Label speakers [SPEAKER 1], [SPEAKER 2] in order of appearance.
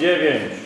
[SPEAKER 1] dziewięć.